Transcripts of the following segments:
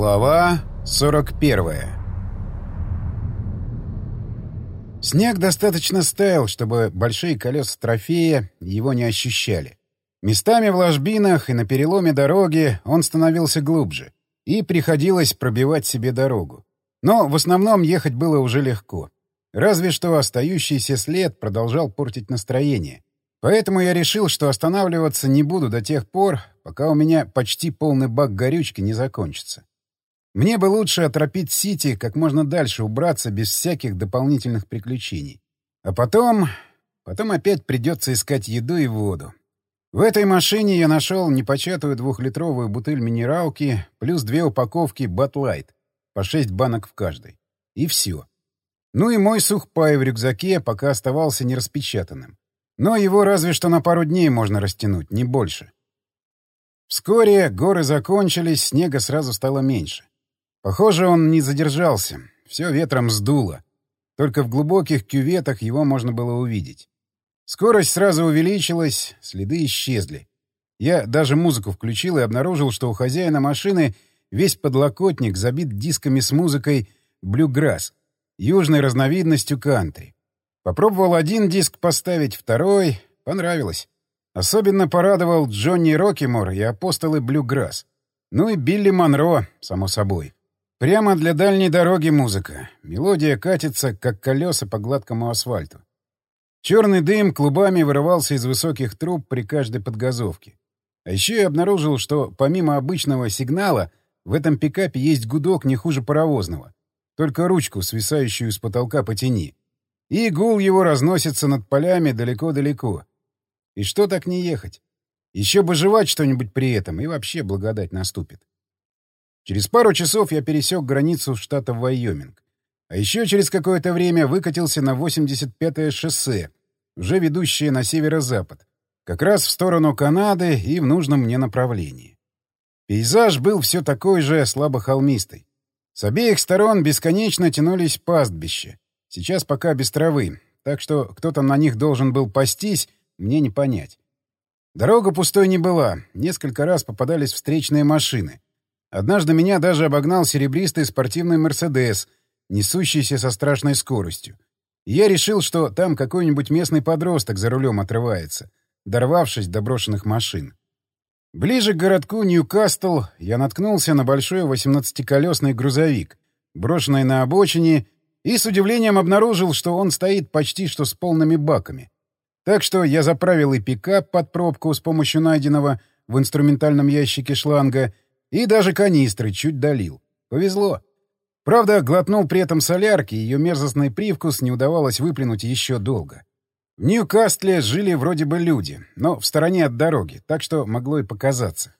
Глава 41 Снег достаточно стаял, чтобы большие колеса трофея его не ощущали. Местами в ложбинах и на переломе дороги он становился глубже, и приходилось пробивать себе дорогу. Но в основном ехать было уже легко. Разве что остающийся след продолжал портить настроение. Поэтому я решил, что останавливаться не буду до тех пор, пока у меня почти полный бак горючки не закончится. Мне бы лучше отропить Сити как можно дальше убраться без всяких дополнительных приключений. А потом... Потом опять придется искать еду и воду. В этой машине я нашел непочатую двухлитровую бутыль минералки плюс две упаковки Батлайт, по шесть банок в каждой. И все. Ну и мой сухпай в рюкзаке пока оставался нераспечатанным. Но его разве что на пару дней можно растянуть, не больше. Вскоре горы закончились, снега сразу стало меньше. Похоже, он не задержался. Все ветром сдуло. Только в глубоких кюветах его можно было увидеть. Скорость сразу увеличилась, следы исчезли. Я даже музыку включил и обнаружил, что у хозяина машины весь подлокотник забит дисками с музыкой «Блюграсс», южной разновидностью кантри. Попробовал один диск поставить, второй — понравилось. Особенно порадовал Джонни Рокимор и апостолы Блюграсс. Ну и Билли Монро, само собой. Прямо для дальней дороги музыка. Мелодия катится, как колеса по гладкому асфальту. Черный дым клубами вырывался из высоких труб при каждой подгазовке. А еще я обнаружил, что помимо обычного сигнала в этом пикапе есть гудок не хуже паровозного. Только ручку, свисающую с потолка, потяни. И гул его разносится над полями далеко-далеко. И что так не ехать? Еще бы жевать что-нибудь при этом, и вообще благодать наступит. Через пару часов я пересек границу штата Вайоминг. А еще через какое-то время выкатился на 85-е шоссе, уже ведущее на северо-запад, как раз в сторону Канады и в нужном мне направлении. Пейзаж был все такой же слабохолмистый. С обеих сторон бесконечно тянулись пастбища, сейчас пока без травы, так что кто то на них должен был пастись, мне не понять. Дорога пустой не была, несколько раз попадались встречные машины — Однажды меня даже обогнал серебристый спортивный «Мерседес», несущийся со страшной скоростью. Я решил, что там какой-нибудь местный подросток за рулем отрывается, дорвавшись до брошенных машин. Ближе к городку Ньюкасл я наткнулся на большой 18-колесный грузовик, брошенный на обочине, и с удивлением обнаружил, что он стоит почти что с полными баками. Так что я заправил и пикап под пробку с помощью найденного в инструментальном ящике шланга — и даже канистры чуть долил. Повезло. Правда, глотнул при этом солярки, ее мерзостный привкус не удавалось выплюнуть еще долго. В Ньюкастле жили вроде бы люди, но в стороне от дороги, так что могло и показаться.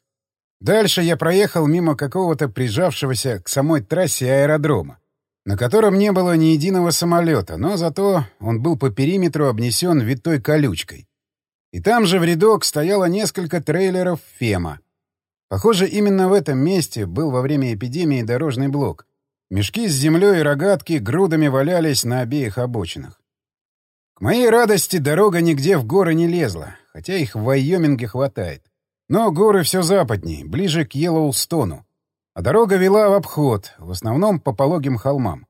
Дальше я проехал мимо какого-то прижавшегося к самой трассе аэродрома, на котором не было ни единого самолета, но зато он был по периметру обнесен витой колючкой. И там же в рядок стояло несколько трейлеров «Фема», Похоже, именно в этом месте был во время эпидемии дорожный блок. Мешки с землей и рогатки грудами валялись на обеих обочинах. К моей радости дорога нигде в горы не лезла, хотя их в Вайоминге хватает. Но горы все западнее, ближе к Йеллоустону. А дорога вела в обход, в основном по пологим холмам.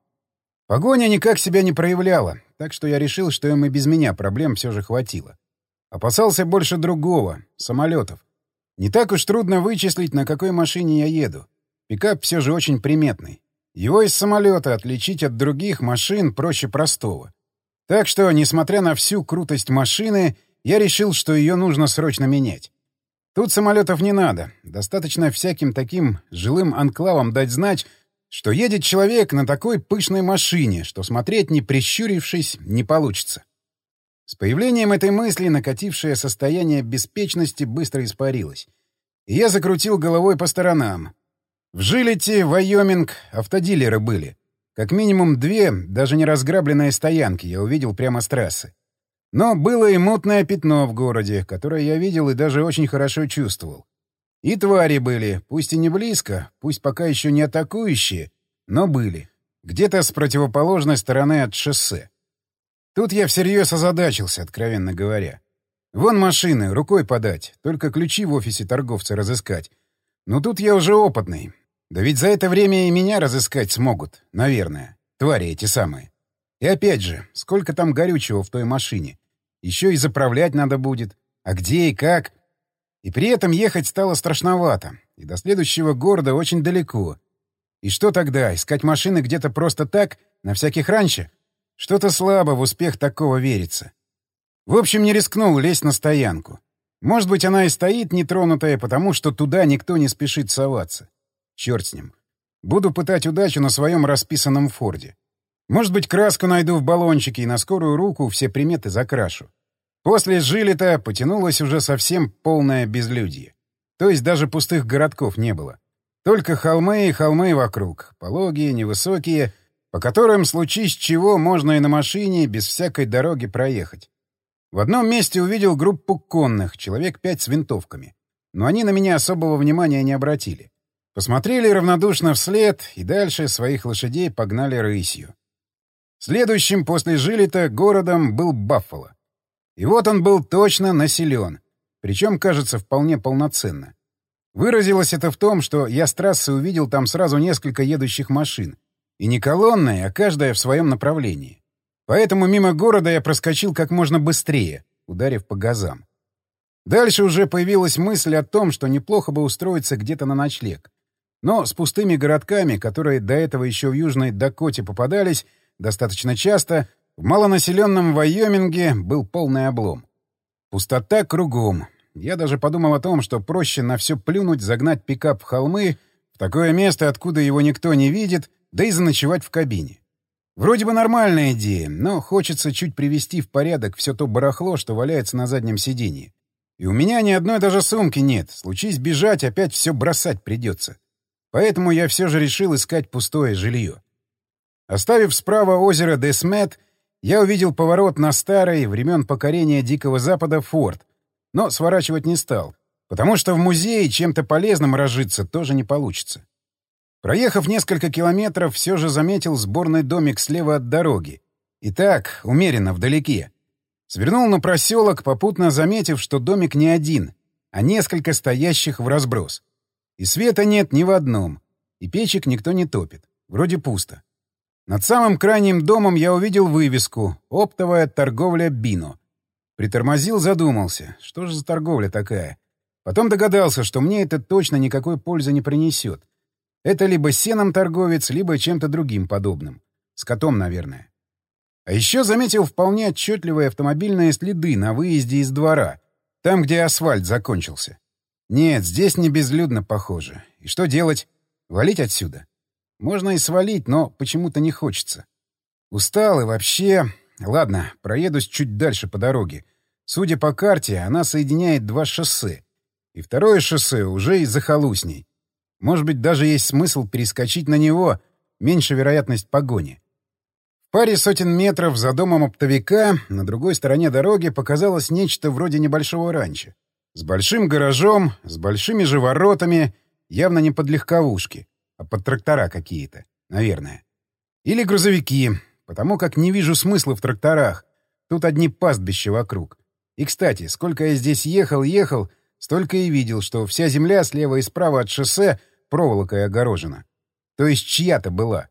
Погоня никак себя не проявляла, так что я решил, что им и без меня проблем все же хватило. Опасался больше другого — самолетов. Не так уж трудно вычислить, на какой машине я еду. Пикап все же очень приметный. Его из самолета отличить от других машин проще простого. Так что, несмотря на всю крутость машины, я решил, что ее нужно срочно менять. Тут самолетов не надо. Достаточно всяким таким жилым анклавам дать знать, что едет человек на такой пышной машине, что смотреть, не прищурившись, не получится. С появлением этой мысли накатившее состояние беспечности быстро испарилось. И я закрутил головой по сторонам. В Жилете, Вайоминг, автодилеры были. Как минимум две, даже не разграбленные стоянки я увидел прямо с трассы. Но было и мутное пятно в городе, которое я видел и даже очень хорошо чувствовал. И твари были, пусть и не близко, пусть пока еще не атакующие, но были. Где-то с противоположной стороны от шоссе. Тут я всерьез озадачился, откровенно говоря. Вон машины, рукой подать, только ключи в офисе торговца разыскать. Но тут я уже опытный. Да ведь за это время и меня разыскать смогут, наверное. Твари эти самые. И опять же, сколько там горючего в той машине? Еще и заправлять надо будет. А где и как? И при этом ехать стало страшновато. И до следующего города очень далеко. И что тогда, искать машины где-то просто так, на всяких раньше? Что-то слабо в успех такого верится. В общем, не рискнул лезть на стоянку. Может быть, она и стоит нетронутая, потому что туда никто не спешит соваться. Черт с ним. Буду пытать удачу на своем расписанном форде. Может быть, краску найду в баллончике и на скорую руку все приметы закрашу. После жилета потянулось уже совсем полное безлюдье. То есть даже пустых городков не было. Только холмы и холмы вокруг, пологие, невысокие, по которым, случись чего, можно и на машине без всякой дороги проехать. В одном месте увидел группу конных, человек пять с винтовками. Но они на меня особого внимания не обратили. Посмотрели равнодушно вслед и дальше своих лошадей погнали рысью. Следующим после Жилита городом был Баффало. И вот он был точно населен, причем, кажется, вполне полноценно. Выразилось это в том, что я с трассы увидел там сразу несколько едущих машин. И не колонны, а каждая в своем направлении. Поэтому мимо города я проскочил как можно быстрее, ударив по газам. Дальше уже появилась мысль о том, что неплохо бы устроиться где-то на ночлег. Но с пустыми городками, которые до этого еще в Южной Дакоте попадались достаточно часто, в малонаселенном Вайоминге был полный облом. Пустота кругом, я даже подумал о том, что проще на все плюнуть, загнать пикап в холмы, в такое место, откуда его никто не видит, да и заночевать в кабине. Вроде бы нормальная идея, но хочется чуть привести в порядок все то барахло, что валяется на заднем сиденье. И у меня ни одной даже сумки нет. Случись бежать, опять все бросать придется. Поэтому я все же решил искать пустое жилье. Оставив справа озеро Десмет, я увидел поворот на старый, времен покорения Дикого Запада, форт, но сворачивать не стал, потому что в музее чем-то полезным разжиться тоже не получится. Проехав несколько километров, все же заметил сборный домик слева от дороги. И так, умеренно, вдалеке. Свернул на проселок, попутно заметив, что домик не один, а несколько стоящих в разброс. И света нет ни в одном, и печек никто не топит. Вроде пусто. Над самым крайним домом я увидел вывеску «Оптовая торговля Бино». Притормозил, задумался. Что же за торговля такая? Потом догадался, что мне это точно никакой пользы не принесет. Это либо сеном торговец, либо чем-то другим подобным. С котом, наверное. А еще заметил вполне отчетливые автомобильные следы на выезде из двора, там, где асфальт закончился. Нет, здесь не безлюдно, похоже. И что делать? Валить отсюда? Можно и свалить, но почему-то не хочется. Устал и вообще... Ладно, проедусь чуть дальше по дороге. Судя по карте, она соединяет два шоссе. И второе шоссе уже из захолустней. Может быть, даже есть смысл перескочить на него, меньше вероятность погони. В паре сотен метров за домом оптовика на другой стороне дороги показалось нечто вроде небольшого ранчо. С большим гаражом, с большими же воротами, явно не под легковушки, а под трактора какие-то, наверное. Или грузовики, потому как не вижу смысла в тракторах. Тут одни пастбища вокруг. И, кстати, сколько я здесь ехал-ехал, столько и видел, что вся земля слева и справа от шоссе проволокой огорожена. То есть чья-то была.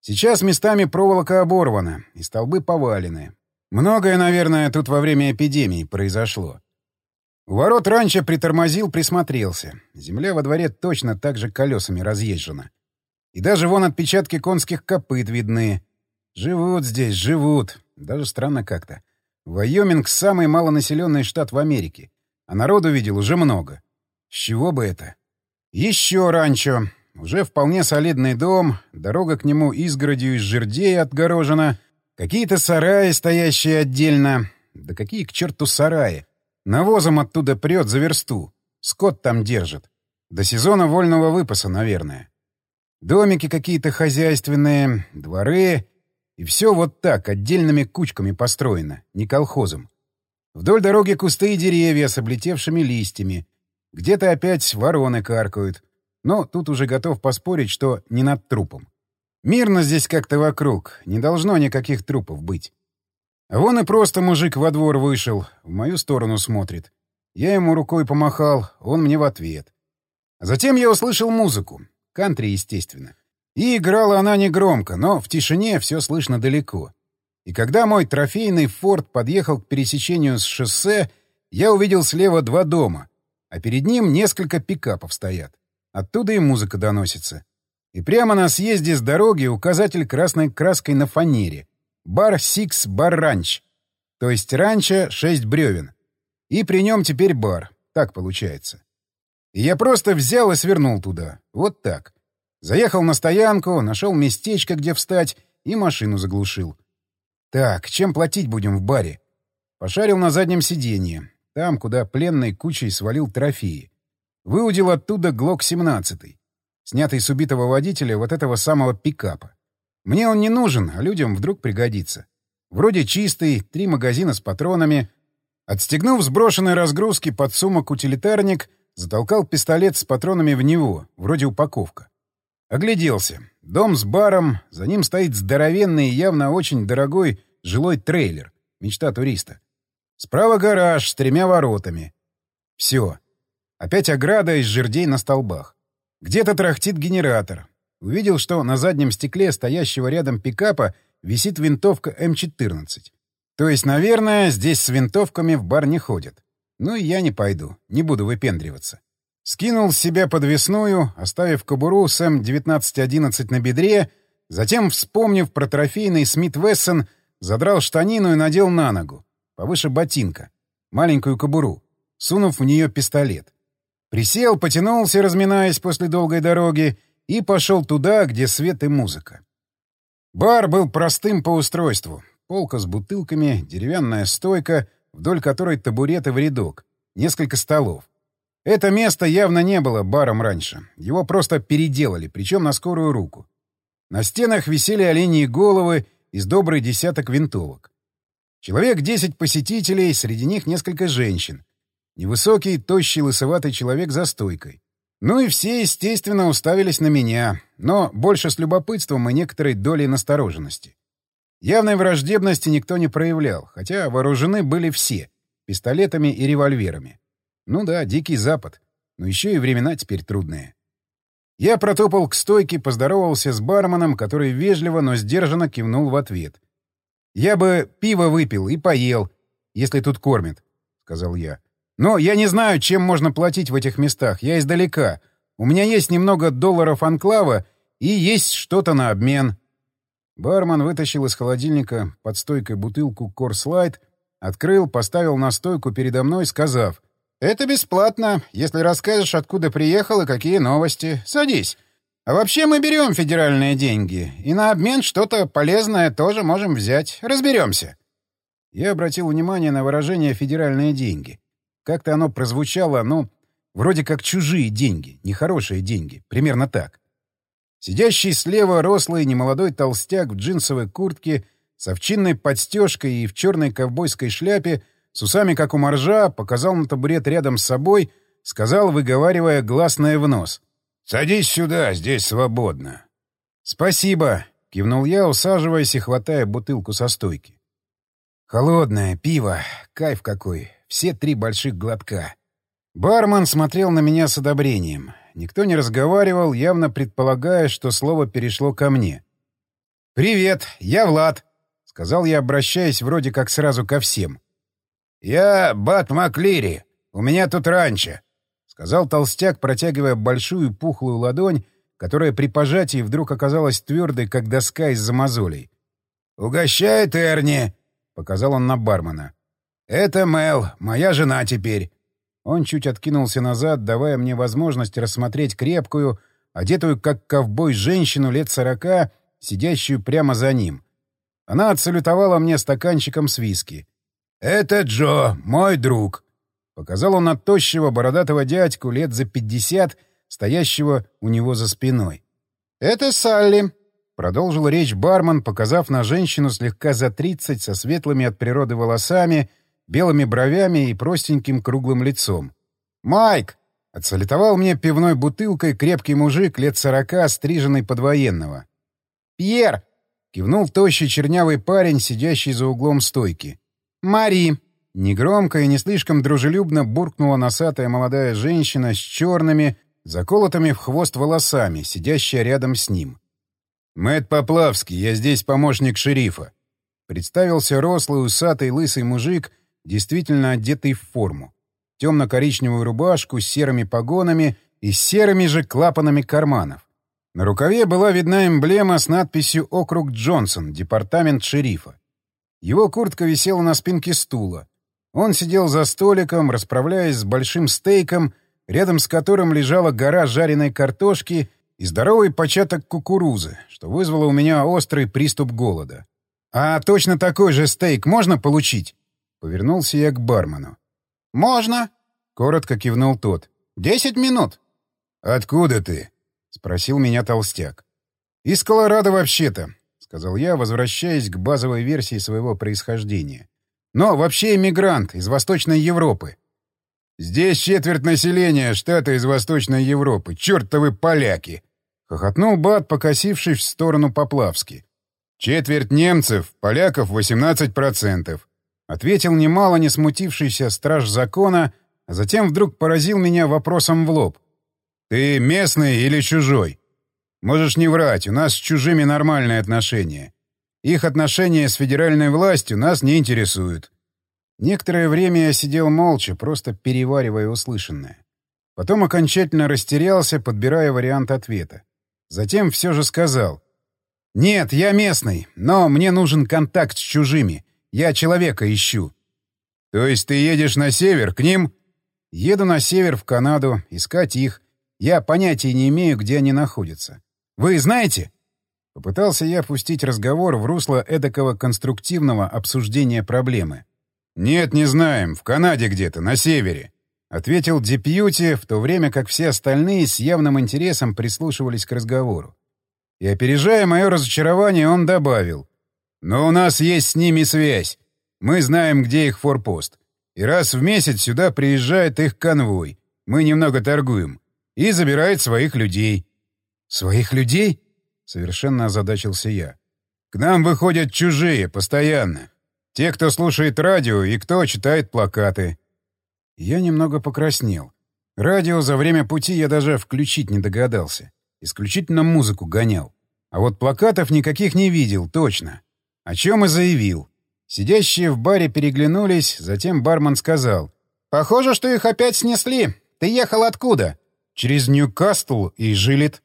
Сейчас местами проволока оборвана, и столбы повалены. Многое, наверное, тут во время эпидемии произошло. У ворот раньше притормозил, присмотрелся. Земля во дворе точно так же колесами разъезжена. И даже вон отпечатки конских копыт видны. Живут здесь, живут. Даже странно как-то. Вайоминг — самый малонаселенный штат в Америке. А народу видел уже много. С чего бы это? Еще ранчо. Уже вполне солидный дом, дорога к нему изгородью из жердей отгорожена, какие-то сараи, стоящие отдельно. Да какие к черту сараи? Навозом оттуда прет за версту. Скот там держит. До сезона вольного выпаса, наверное. Домики какие-то хозяйственные, дворы и все вот так, отдельными кучками построено, не колхозом. Вдоль дороги кусты и деревья с облетевшими листьями. Где-то опять вороны каркают. Но тут уже готов поспорить, что не над трупом. Мирно здесь как-то вокруг, не должно никаких трупов быть. Вон и просто мужик во двор вышел, в мою сторону смотрит. Я ему рукой помахал, он мне в ответ. Затем я услышал музыку. Кантри, естественно. И играла она негромко, но в тишине все слышно далеко. И когда мой трофейный форд подъехал к пересечению с шоссе, я увидел слева два дома, а перед ним несколько пикапов стоят. Оттуда и музыка доносится. И прямо на съезде с дороги указатель красной краской на фанере. Bar Six Bar Ranch. То есть ранчо шесть бревен. И при нем теперь бар. Так получается. И я просто взял и свернул туда. Вот так. Заехал на стоянку, нашел местечко, где встать, и машину заглушил. Так, чем платить будем в баре? Пошарил на заднем сиденье, там, куда пленной кучей свалил трофеи. Выудил оттуда ГЛОК-17, снятый с убитого водителя вот этого самого пикапа. Мне он не нужен, а людям вдруг пригодится. Вроде чистый, три магазина с патронами. Отстегнув сброшенной разгрузки под сумок утилитарник, затолкал пистолет с патронами в него, вроде упаковка. Огляделся. Дом с баром, за ним стоит здоровенный и явно очень дорогой жилой трейлер. Мечта туриста. Справа гараж с тремя воротами. Все. Опять ограда из жердей на столбах. Где-то трахтит генератор. Увидел, что на заднем стекле стоящего рядом пикапа висит винтовка М-14. То есть, наверное, здесь с винтовками в бар не ходят. Ну и я не пойду, не буду выпендриваться. Скинул с себя подвесную, оставив кобуру с М-1911 на бедре, затем, вспомнив про трофейный Смит Вессон, задрал штанину и надел на ногу, повыше ботинка, маленькую кобуру, сунув в нее пистолет. Присел, потянулся, разминаясь после долгой дороги, и пошел туда, где свет и музыка. Бар был простым по устройству. Полка с бутылками, деревянная стойка, вдоль которой табуреты в рядок, несколько столов. Это место явно не было баром раньше. Его просто переделали, причем на скорую руку. На стенах висели оленьи головы из добрый десяток винтовок. Человек десять посетителей, среди них несколько женщин. Невысокий, тощий, лысоватый человек за стойкой. Ну и все, естественно, уставились на меня, но больше с любопытством и некоторой долей настороженности. Явной враждебности никто не проявлял, хотя вооружены были все — пистолетами и револьверами. Ну да, Дикий Запад. Но еще и времена теперь трудные. Я протопал к стойке, поздоровался с барменом, который вежливо, но сдержанно кивнул в ответ. «Я бы пиво выпил и поел, если тут кормят», — сказал я. «Но я не знаю, чем можно платить в этих местах. Я издалека. У меня есть немного долларов анклава и есть что-то на обмен». Бармен вытащил из холодильника под стойкой бутылку Корслайт, открыл, поставил на стойку передо мной, сказав «Это бесплатно, если расскажешь, откуда приехал и какие новости. Садись. А вообще мы берем федеральные деньги, и на обмен что-то полезное тоже можем взять. Разберемся». Я обратил внимание на выражение «федеральные деньги». Как-то оно прозвучало, ну, вроде как чужие деньги, нехорошие деньги. Примерно так. Сидящий слева рослый немолодой толстяк в джинсовой куртке с овчинной подстежкой и в черной ковбойской шляпе — с усами, как у моржа, показал на табурет рядом с собой, сказал, выговаривая гласное в нос. «Садись сюда, здесь свободно». «Спасибо», — кивнул я, усаживаясь и хватая бутылку со стойки. «Холодное пиво, кайф какой, все три больших глотка». Бармен смотрел на меня с одобрением. Никто не разговаривал, явно предполагая, что слово перешло ко мне. «Привет, я Влад», — сказал я, обращаясь вроде как сразу ко всем. «Я Бат Маклири. У меня тут ранчо», — сказал толстяк, протягивая большую пухлую ладонь, которая при пожатии вдруг оказалась твердой, как доска из-за мозолей. «Угощает Эрни», — показал он на бармена. «Это Мел, моя жена теперь». Он чуть откинулся назад, давая мне возможность рассмотреть крепкую, одетую как ковбой женщину лет сорока, сидящую прямо за ним. Она отсалютовала мне стаканчиком с виски. «Это Джо, мой друг», — показал он на тощего бородатого дядьку лет за пятьдесят, стоящего у него за спиной. «Это Салли», — продолжил речь бармен, показав на женщину слегка за тридцать со светлыми от природы волосами, белыми бровями и простеньким круглым лицом. «Майк!» — отсалютовал мне пивной бутылкой крепкий мужик лет сорока, стриженный под военного. «Пьер!» — кивнул тощий чернявый парень, сидящий за углом стойки. «Мари!» Негромко и не слишком дружелюбно буркнула носатая молодая женщина с черными, заколотыми в хвост волосами, сидящая рядом с ним. «Мэтт Поплавский, я здесь помощник шерифа», — представился рослый, усатый, лысый мужик, действительно одетый в форму. Темно-коричневую рубашку с серыми погонами и с серыми же клапанами карманов. На рукаве была видна эмблема с надписью «Округ Джонсон, департамент шерифа». Его куртка висела на спинке стула. Он сидел за столиком, расправляясь с большим стейком, рядом с которым лежала гора жареной картошки и здоровый початок кукурузы, что вызвало у меня острый приступ голода. «А точно такой же стейк можно получить?» Повернулся я к бармену. «Можно», — коротко кивнул тот. «Десять минут». «Откуда ты?» — спросил меня толстяк. «Из Колорадо вообще-то», — сказал я, возвращаясь к базовой версии своего происхождения. «Но вообще эмигрант из Восточной Европы». «Здесь четверть населения штата из Восточной Европы. Чёртовы поляки!» — хохотнул Бат, покосившись в сторону Поплавски. «Четверть немцев, поляков 18%. Ответил немало не смутившийся страж закона, а затем вдруг поразил меня вопросом в лоб. «Ты местный или чужой?» «Можешь не врать, у нас с чужими нормальные отношения. Их отношения с федеральной властью нас не интересуют». Некоторое время я сидел молча, просто переваривая услышанное. Потом окончательно растерялся, подбирая вариант ответа. Затем все же сказал. «Нет, я местный, но мне нужен контакт с чужими. Я человека ищу». «То есть ты едешь на север, к ним?» «Еду на север, в Канаду, искать их. Я понятия не имею, где они находятся. Вы знаете?» Попытался я пустить разговор в русло эдакого конструктивного обсуждения проблемы. «Нет, не знаем. В Канаде где-то, на севере», — ответил Депьюти, в то время как все остальные с явным интересом прислушивались к разговору. И, опережая мое разочарование, он добавил. «Но у нас есть с ними связь. Мы знаем, где их форпост. И раз в месяц сюда приезжает их конвой. Мы немного торгуем и забирает своих людей. «Своих людей?» — совершенно озадачился я. «К нам выходят чужие, постоянно. Те, кто слушает радио и кто читает плакаты». Я немного покраснел. Радио за время пути я даже включить не догадался. Исключительно музыку гонял. А вот плакатов никаких не видел, точно. О чем и заявил. Сидящие в баре переглянулись, затем бармен сказал. «Похоже, что их опять снесли. Ты ехал откуда?» Через Ньюкасл и Жилит.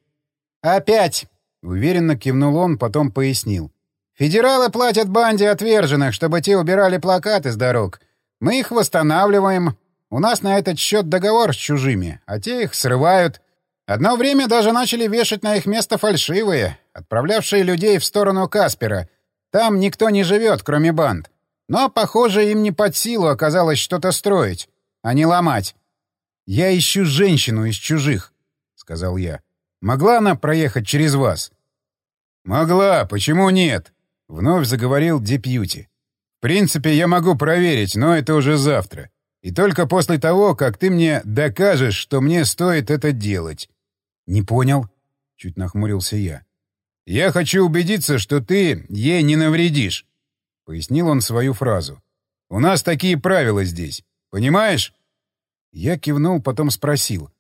«Опять!» — уверенно кивнул он, потом пояснил. «Федералы платят банде отверженных, чтобы те убирали плакаты с дорог. Мы их восстанавливаем. У нас на этот счет договор с чужими, а те их срывают. Одно время даже начали вешать на их место фальшивые, отправлявшие людей в сторону Каспера. Там никто не живет, кроме банд. Но, похоже, им не под силу оказалось что-то строить, а не ломать. «Я ищу женщину из чужих», — сказал я. «Могла она проехать через вас?» «Могла. Почему нет?» — вновь заговорил Депьюти. «В принципе, я могу проверить, но это уже завтра. И только после того, как ты мне докажешь, что мне стоит это делать». «Не понял?» — чуть нахмурился я. «Я хочу убедиться, что ты ей не навредишь», — пояснил он свою фразу. «У нас такие правила здесь. Понимаешь?» Я кивнул, потом спросил.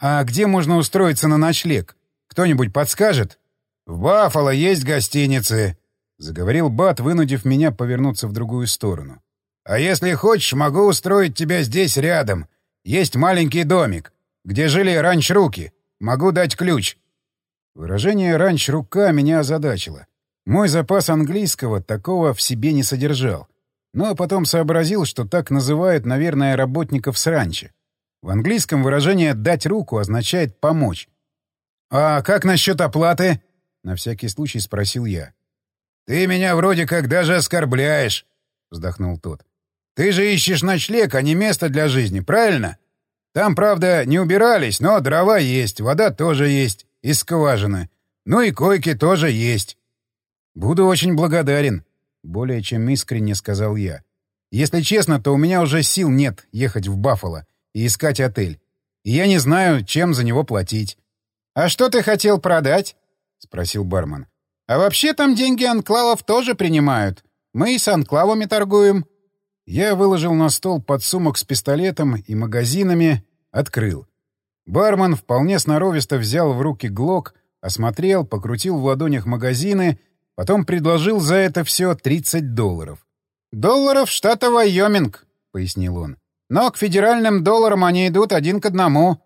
«А где можно устроиться на ночлег? Кто-нибудь подскажет?» «В Баффало есть гостиницы», — заговорил Бат, вынудив меня повернуться в другую сторону. «А если хочешь, могу устроить тебя здесь рядом. Есть маленький домик, где жили раньше-руки. Могу дать ключ». Выражение «раньше-рука» меня озадачило. Мой запас английского такого в себе не содержал. Но потом сообразил, что так называют, наверное, работников с ранчо. В английском выражение «дать руку» означает «помочь». «А как насчет оплаты?» — на всякий случай спросил я. «Ты меня вроде как даже оскорбляешь», — вздохнул тот. «Ты же ищешь ночлег, а не место для жизни, правильно? Там, правда, не убирались, но дрова есть, вода тоже есть, из скважины. Ну и койки тоже есть». «Буду очень благодарен», — более чем искренне сказал я. «Если честно, то у меня уже сил нет ехать в Баффало и искать отель. И я не знаю, чем за него платить». «А что ты хотел продать?» — спросил бармен. «А вообще там деньги анклавов тоже принимают. Мы и с анклавами торгуем». Я выложил на стол подсумок с пистолетом и магазинами, открыл. Бармен вполне сноровисто взял в руки глок, осмотрел, покрутил в ладонях магазины, потом предложил за это все 30 долларов. «Долларов штата Вайоминг», — пояснил он. «Но к федеральным долларам они идут один к одному».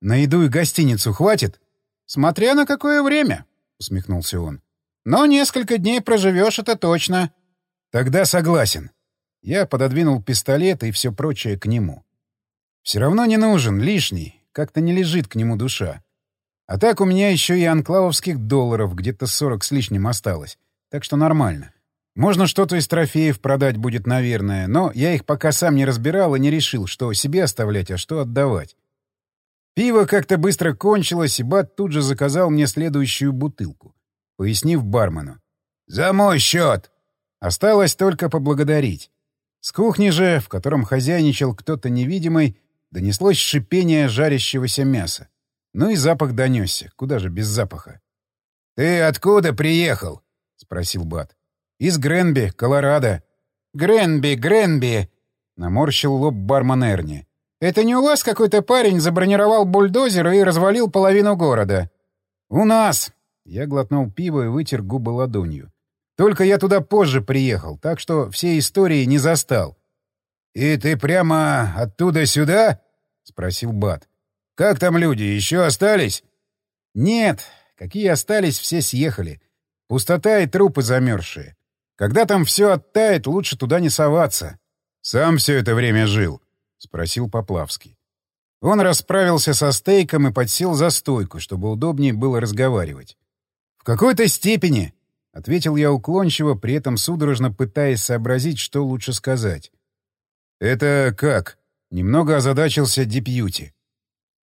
«На еду и гостиницу хватит?» «Смотря на какое время», — усмехнулся он. «Но несколько дней проживешь, это точно». «Тогда согласен». Я пододвинул пистолет и все прочее к нему. «Все равно не нужен, лишний, как-то не лежит к нему душа. А так у меня еще и анклавовских долларов где-то 40 с лишним осталось, так что нормально. Можно что-то из трофеев продать будет, наверное, но я их пока сам не разбирал и не решил, что себе оставлять, а что отдавать. Пиво как-то быстро кончилось, и Бат тут же заказал мне следующую бутылку, пояснив бармену. «За мой счет!» Осталось только поблагодарить. С кухни же, в котором хозяйничал кто-то невидимый, донеслось шипение жарящегося мяса. Ну и запах донесся. Куда же без запаха? «Ты откуда приехал?» — спросил Бат. «Из Гренби, Колорадо». «Гренби, Гренби!» — наморщил лоб бармен Эрни. «Это не у вас какой-то парень забронировал бульдозер и развалил половину города?» «У нас!» — я глотнул пиво и вытер губы ладонью. «Только я туда позже приехал, так что все истории не застал». «И ты прямо оттуда сюда?» — спросил Бат. «Как там люди, еще остались?» «Нет, какие остались, все съехали. Пустота и трупы замерзшие. Когда там все оттает, лучше туда не соваться. Сам все это время жил, — спросил Поплавский. Он расправился со стейком и подсел за стойку, чтобы удобнее было разговаривать. «В какой-то степени», — ответил я уклончиво, при этом судорожно пытаясь сообразить, что лучше сказать. «Это как?» — немного озадачился Дипьюти.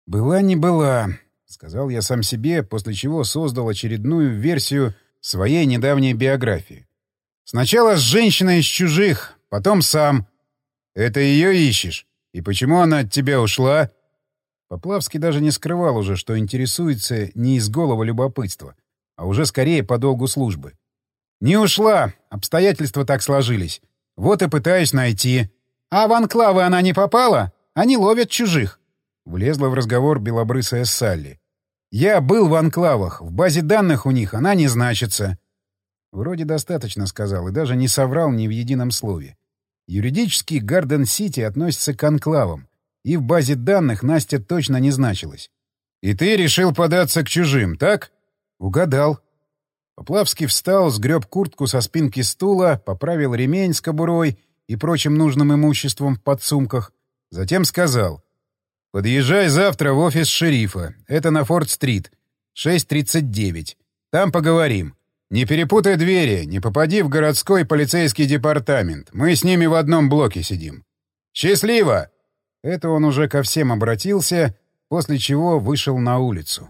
«Была не была», — сказал я сам себе, после чего создал очередную версию своей недавней биографии. Сначала с женщиной из чужих, потом сам. Это ее ищешь? И почему она от тебя ушла? Поплавский даже не скрывал уже, что интересуется не из голого любопытства, а уже скорее по долгу службы. Не ушла, обстоятельства так сложились. Вот и пытаюсь найти. А в анклавы она не попала? Они ловят чужих. Влезла в разговор белобрысая Салли. Я был в анклавах, в базе данных у них она не значится. Вроде достаточно сказал и даже не соврал ни в едином слове. Юридически Гарден-Сити относится к анклавам, и в базе данных Настя точно не значилась. «И ты решил податься к чужим, так?» «Угадал». Поплавский встал, сгреб куртку со спинки стула, поправил ремень с кобурой и прочим нужным имуществом в подсумках, затем сказал. «Подъезжай завтра в офис шерифа. Это на Форд-стрит. 6.39. Там поговорим. Не перепутай двери, не попади в городской полицейский департамент. Мы с ними в одном блоке сидим. Счастливо!» Это он уже ко всем обратился, после чего вышел на улицу.